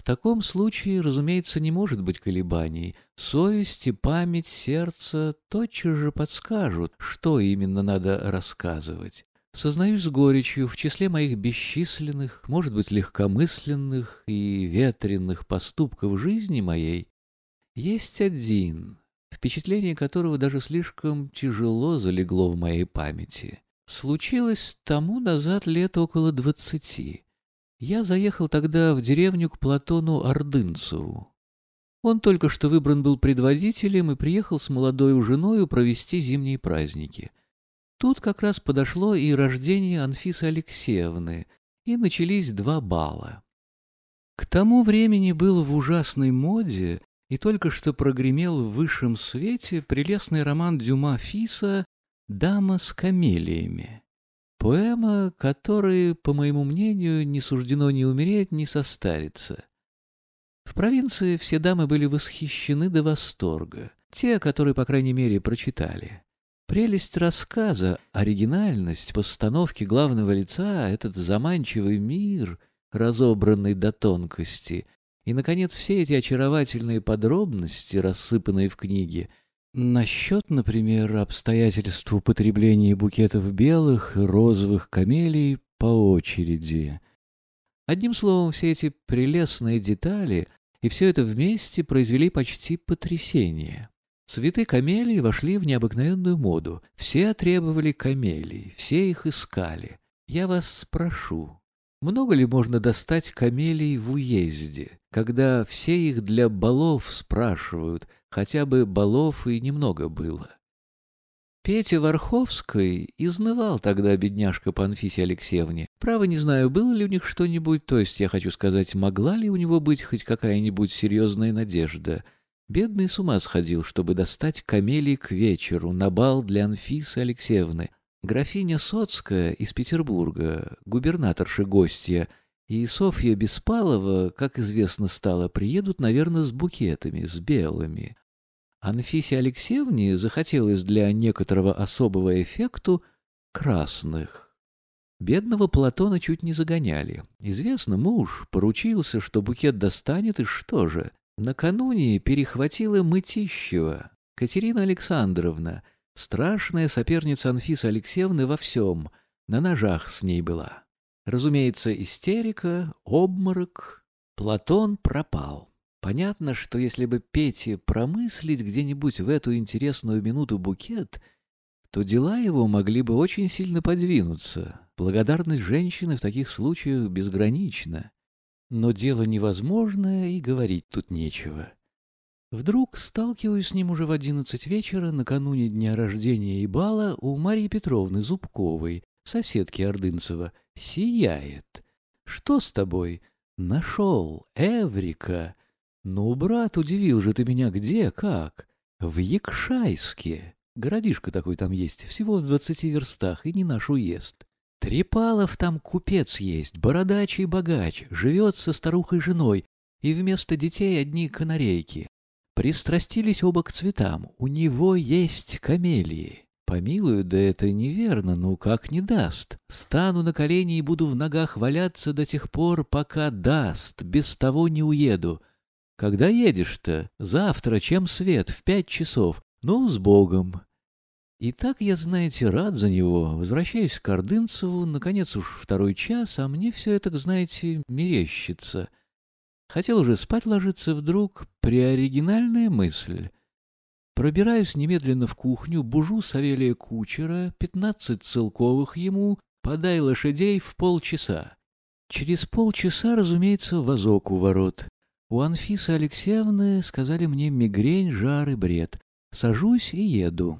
В таком случае, разумеется, не может быть колебаний. Совесть и память сердца тотчас же подскажут, что именно надо рассказывать. Сознаюсь с горечью, в числе моих бесчисленных, может быть, легкомысленных и ветренных поступков жизни моей есть один, впечатление которого даже слишком тяжело залегло в моей памяти. Случилось тому назад лет около двадцати. Я заехал тогда в деревню к Платону Ордынцеву. Он только что выбран был предводителем и приехал с молодой женой провести зимние праздники. Тут как раз подошло и рождение Анфисы Алексеевны, и начались два бала. К тому времени был в ужасной моде и только что прогремел в высшем свете прелестный роман Дюма Фиса «Дама с камелиями». Поэма, которой, по моему мнению, не суждено ни умереть, ни состариться. В провинции все дамы были восхищены до восторга, те, которые, по крайней мере, прочитали. Прелесть рассказа, оригинальность постановки главного лица, этот заманчивый мир, разобранный до тонкости, и, наконец, все эти очаровательные подробности, рассыпанные в книге — Насчет, например, обстоятельств употребления букетов белых и розовых камелий по очереди. Одним словом, все эти прелестные детали и все это вместе произвели почти потрясение. Цветы камелий вошли в необыкновенную моду. Все требовали камелий, все их искали. Я вас спрошу, много ли можно достать камелий в уезде, когда все их для балов спрашивают — хотя бы балов и немного было. Петя Варховской изнывал тогда бедняжка по Анфисе Алексеевне. Право не знаю, было ли у них что-нибудь, то есть, я хочу сказать, могла ли у него быть хоть какая-нибудь серьезная надежда. Бедный с ума сходил, чтобы достать камелий к вечеру на бал для Анфисы Алексеевны. Графиня Соцкая из Петербурга, губернаторша гостья, и Софья Беспалова, как известно стало, приедут, наверное, с букетами, с белыми. Анфисе Алексеевне захотелось для некоторого особого эффекту красных. Бедного Платона чуть не загоняли. Известно, муж поручился, что букет достанет, и что же? Накануне перехватила Мытищева, Катерина Александровна, страшная соперница Анфисы Алексеевны во всем, на ножах с ней была. Разумеется, истерика, обморок. Платон пропал. Понятно, что если бы Пете промыслить где-нибудь в эту интересную минуту букет, то дела его могли бы очень сильно подвинуться. Благодарность женщины в таких случаях безгранична. Но дело невозможное, и говорить тут нечего. Вдруг сталкиваюсь с ним уже в одиннадцать вечера, накануне дня рождения и бала у Марии Петровны Зубковой, соседки Ордынцева. Сияет. «Что с тобой?» «Нашел! Эврика!» «Ну, брат, удивил же ты меня где, как?» «В Якшайске. Городишко такой там есть, всего в двадцати верстах, и не наш уезд. Трепалов там купец есть, бородачий богач, живет со старухой-женой, и вместо детей одни канарейки. Пристрастились оба к цветам, у него есть камелии. Помилую, да это неверно, ну как не даст? Стану на колени и буду в ногах валяться до тех пор, пока даст, без того не уеду. Когда едешь-то? Завтра, чем свет, в пять часов. Ну, с Богом. И так я, знаете, рад за него. Возвращаюсь к Ордынцеву, наконец уж второй час, а мне все это, знаете, мерещится. Хотел уже спать ложиться вдруг, приоригинальная мысль. Пробираюсь немедленно в кухню, бужу Савелия Кучера, пятнадцать целковых ему, подай лошадей в полчаса. Через полчаса, разумеется, вазок у ворот. У Анфисы Алексеевны сказали мне мигрень, жар и бред. Сажусь и еду.